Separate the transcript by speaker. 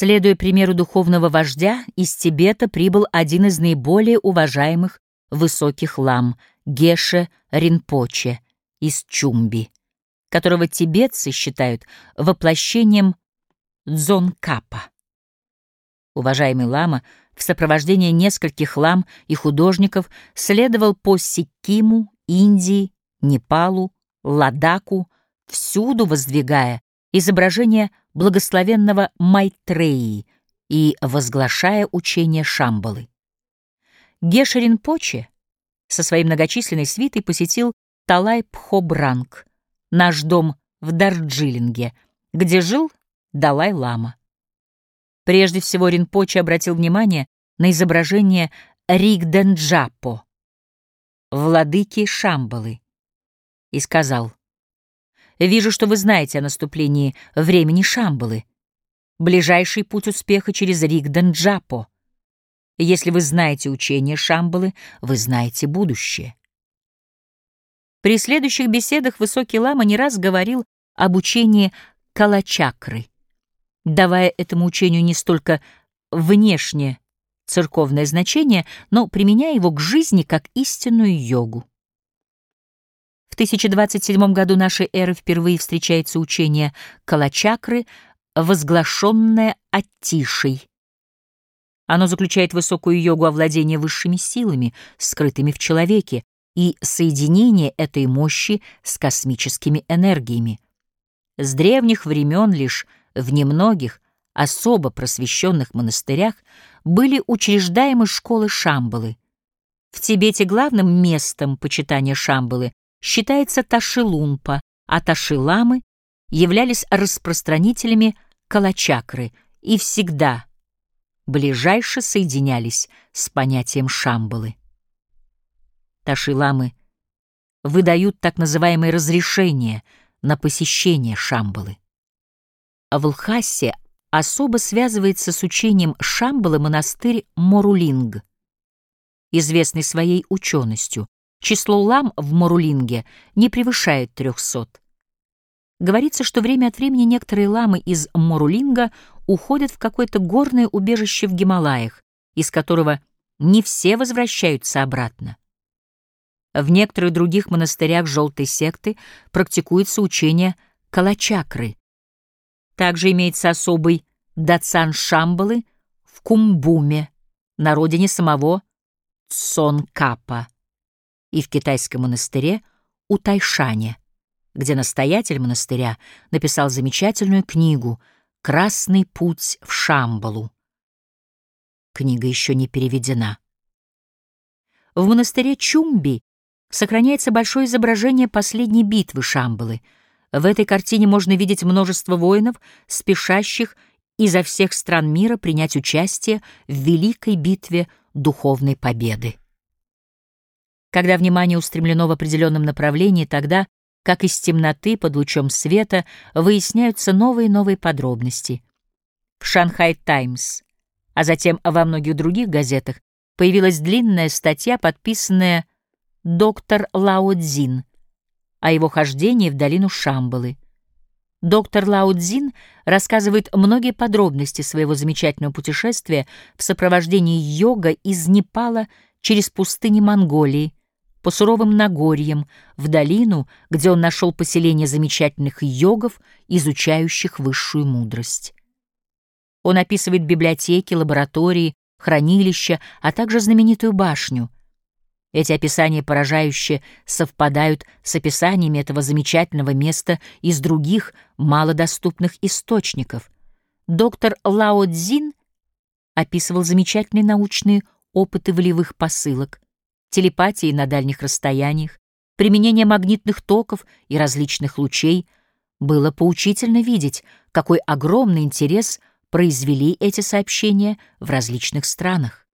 Speaker 1: Следуя примеру духовного вождя, из Тибета прибыл один из наиболее уважаемых высоких лам — Геше Ринпоче из Чумби, которого тибетцы считают воплощением Дзонкапа. Уважаемый лама в сопровождении нескольких лам и художников следовал по Сиккиму, Индии, Непалу, Ладаку, всюду воздвигая изображение благословенного Майтреи и возглашая учение Шамбалы. Гешерин Поче со своей многочисленной свитой посетил Талай-Пхобранг, наш дом в Дарджилинге, где жил Далай-Лама. Прежде всего Ринпоче обратил внимание на изображение Ригденджапо, владыки Шамбалы, и сказал, «Вижу, что вы знаете о наступлении времени Шамбалы. Ближайший путь успеха через Ригденджапо. Если вы знаете учение Шамбалы, вы знаете будущее». При следующих беседах Высокий Лама не раз говорил об учении Калачакры, давая этому учению не столько внешне церковное значение, но применяя его к жизни как истинную йогу. В 1027 году нашей эры впервые встречается учение Калачакры, возглашенное Аттишей. Оно заключает высокую йогу овладения высшими силами, скрытыми в человеке, и соединение этой мощи с космическими энергиями. С древних времен лишь в немногих, особо просвещенных монастырях были учреждаемы школы Шамбалы. В Тибете главным местом почитания Шамбалы считается Ташилунпа, а Ташиламы являлись распространителями калачакры и всегда ближайше соединялись с понятием Шамбалы. Ташиламы выдают так называемые разрешения на посещение Шамбалы. В Лхасе особо связывается с учением Шамбалы монастырь Морулинг, известный своей ученостью. Число лам в Морулинге не превышает трехсот. Говорится, что время от времени некоторые ламы из Морулинга уходят в какое-то горное убежище в Гималаях, из которого не все возвращаются обратно. В некоторых других монастырях желтой секты практикуется учение калачакры, также имеется особый дацан Шамбалы в Кумбуме, на родине самого Цонкапа, и в китайском монастыре у Тайшане, где настоятель монастыря написал замечательную книгу «Красный путь в Шамбалу». Книга еще не переведена. В монастыре Чумби сохраняется большое изображение последней битвы Шамбалы — в этой картине можно видеть множество воинов, спешащих изо всех стран мира принять участие в великой битве духовной победы. Когда внимание устремлено в определенном направлении, тогда, как из темноты под лучом света, выясняются новые и новые подробности. В «Шанхай Таймс», а затем во многих других газетах, появилась длинная статья, подписанная «Доктор Лао Цзин», о его хождении в долину Шамбалы. Доктор Лаудзин рассказывает многие подробности своего замечательного путешествия в сопровождении йога из Непала через пустыни Монголии, по суровым Нагорьям, в долину, где он нашел поселение замечательных йогов, изучающих высшую мудрость. Он описывает библиотеки, лаборатории, хранилища, а также знаменитую башню — эти описания поражающе совпадают с описаниями этого замечательного места из других малодоступных источников. Доктор Лао Цзин описывал замечательные научные опыты волевых посылок, телепатии на дальних расстояниях, применение магнитных токов и различных лучей. Было поучительно видеть, какой огромный интерес произвели эти сообщения в различных странах.